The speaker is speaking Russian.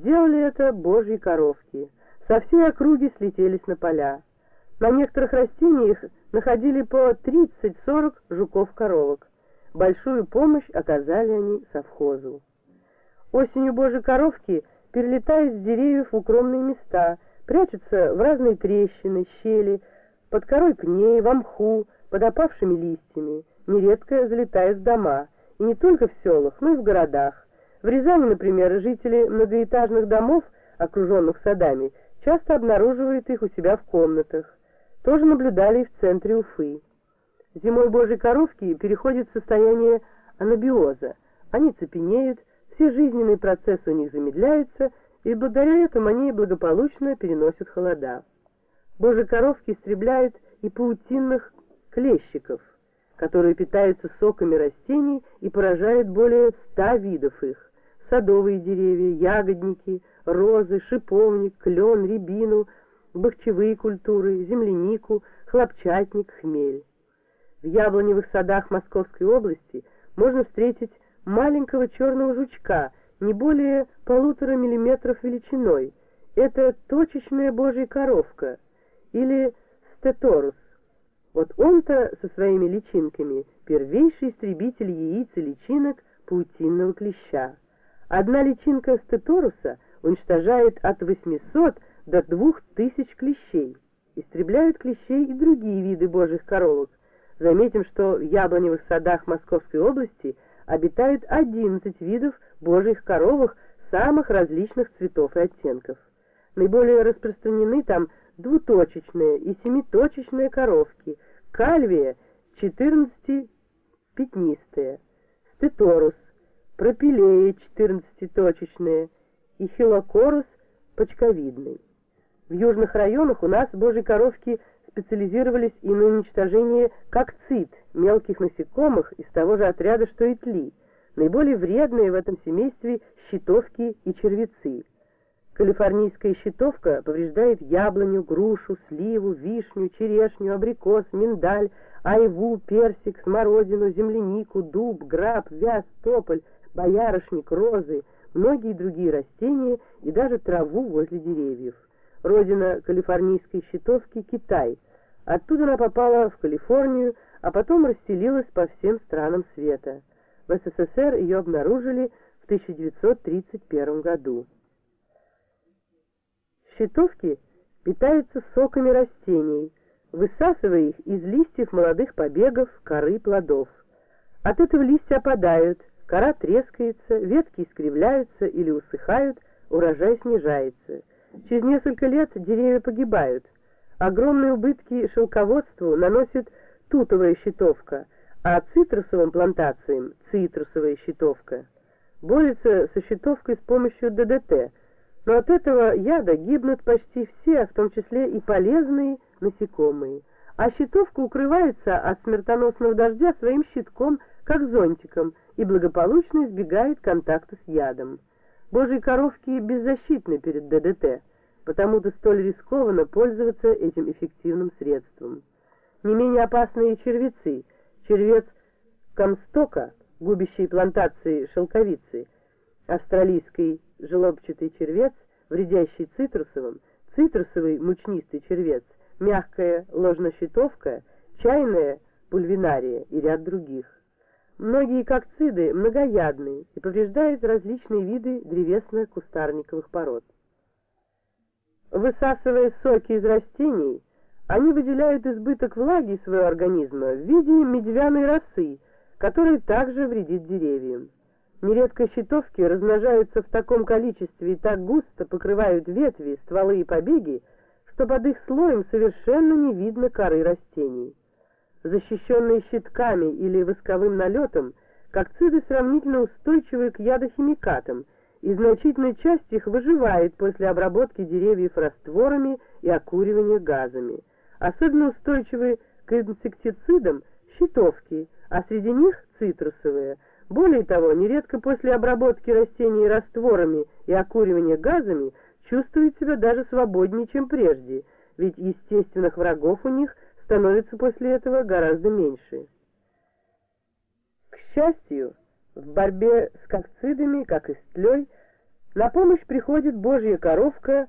Сделали это божьи коровки. Со всей округи слетелись на поля. На некоторых растениях находили по 30-40 жуков-коровок. Большую помощь оказали они совхозу. Осенью божьи коровки перелетают с деревьев в укромные места, прячутся в разные трещины, щели, под корой пней, в мху, под опавшими листьями, нередко залетают в дома, и не только в селах, но и в городах. В Рязани, например, жители многоэтажных домов, окруженных садами, часто обнаруживают их у себя в комнатах. Тоже наблюдали и в центре Уфы. Зимой божьи коровки переходят в состояние анабиоза. Они цепенеют, все жизненные процессы у них замедляются, и благодаря этому они благополучно переносят холода. Божьи коровки истребляют и паутинных клещиков, которые питаются соками растений и поражают более ста видов их садовые деревья, ягодники, розы, шиповник, клен, рябину, бахчевые культуры, землянику, хлопчатник, хмель. В яблоневых садах Московской области можно встретить маленького черного жучка, не более полутора миллиметров величиной. Это точечная божья коровка, или стеторус. Вот он-то со своими личинками первейший истребитель яиц и личинок паутинного клеща. Одна личинка стеторуса уничтожает от 800 до 2000 клещей. Истребляют клещей и другие виды божьих коровок. Заметим, что в яблоневых садах Московской области обитают 11 видов божьих коровок самых различных цветов и оттенков. Наиболее распространены там двуточечные и семиточечные коровки, кальвия 14-пятнистые, стеторус пропилеи 14-точечные и хилокорус почковидный. В южных районах у нас божьи коровки специализировались и на уничтожении кокцит, мелких насекомых из того же отряда, что и тли. Наиболее вредные в этом семействе щитовки и червецы. Калифорнийская щитовка повреждает яблоню, грушу, сливу, вишню, черешню, абрикос, миндаль, айву, персик, смородину, землянику, дуб, граб, вяз, тополь, боярышник, розы, многие другие растения и даже траву возле деревьев. Родина калифорнийской щитовки – Китай. Оттуда она попала в Калифорнию, а потом расселилась по всем странам света. В СССР ее обнаружили в 1931 году. Щитовки питаются соками растений, высасывая их из листьев молодых побегов, коры плодов. От этого листья опадают, Кора трескается, ветки искривляются или усыхают, урожай снижается. Через несколько лет деревья погибают. Огромные убытки шелководству наносит тутовая щитовка, а цитрусовым плантациям – цитрусовая щитовка. Борется со щитовкой с помощью ДДТ, но от этого яда гибнут почти все, в том числе и полезные насекомые. А щитовка укрывается от смертоносного дождя своим щитком, как зонтиком – и благополучно избегает контакта с ядом. Божьи коровки беззащитны перед ДДТ, потому-то столь рискованно пользоваться этим эффективным средством. Не менее опасные червецы, червец комстока, губящий плантации шелковицы, австралийский желобчатый червец, вредящий цитрусовым, цитрусовый мучнистый червец, мягкая ложнощитовка, чайная пульвинария и ряд других. Многие кокциды многоядные и повреждают различные виды древесно-кустарниковых пород. Высасывая соки из растений, они выделяют избыток влаги своего организма в виде медвяной росы, которая также вредит деревьям. Нередко щитовки размножаются в таком количестве и так густо покрывают ветви, стволы и побеги, что под их слоем совершенно не видно коры растений защищенные щитками или восковым налетом, кокциды сравнительно устойчивы к ядохимикатам, и значительная часть их выживает после обработки деревьев растворами и окуривания газами. Особенно устойчивы к инсектицидам щитовки, а среди них цитрусовые. Более того, нередко после обработки растений растворами и окуривания газами чувствуют себя даже свободнее, чем прежде, ведь естественных врагов у них – становится после этого гораздо меньше. К счастью, в борьбе с кокцидами, как и с тлей, На помощь приходит божья коровка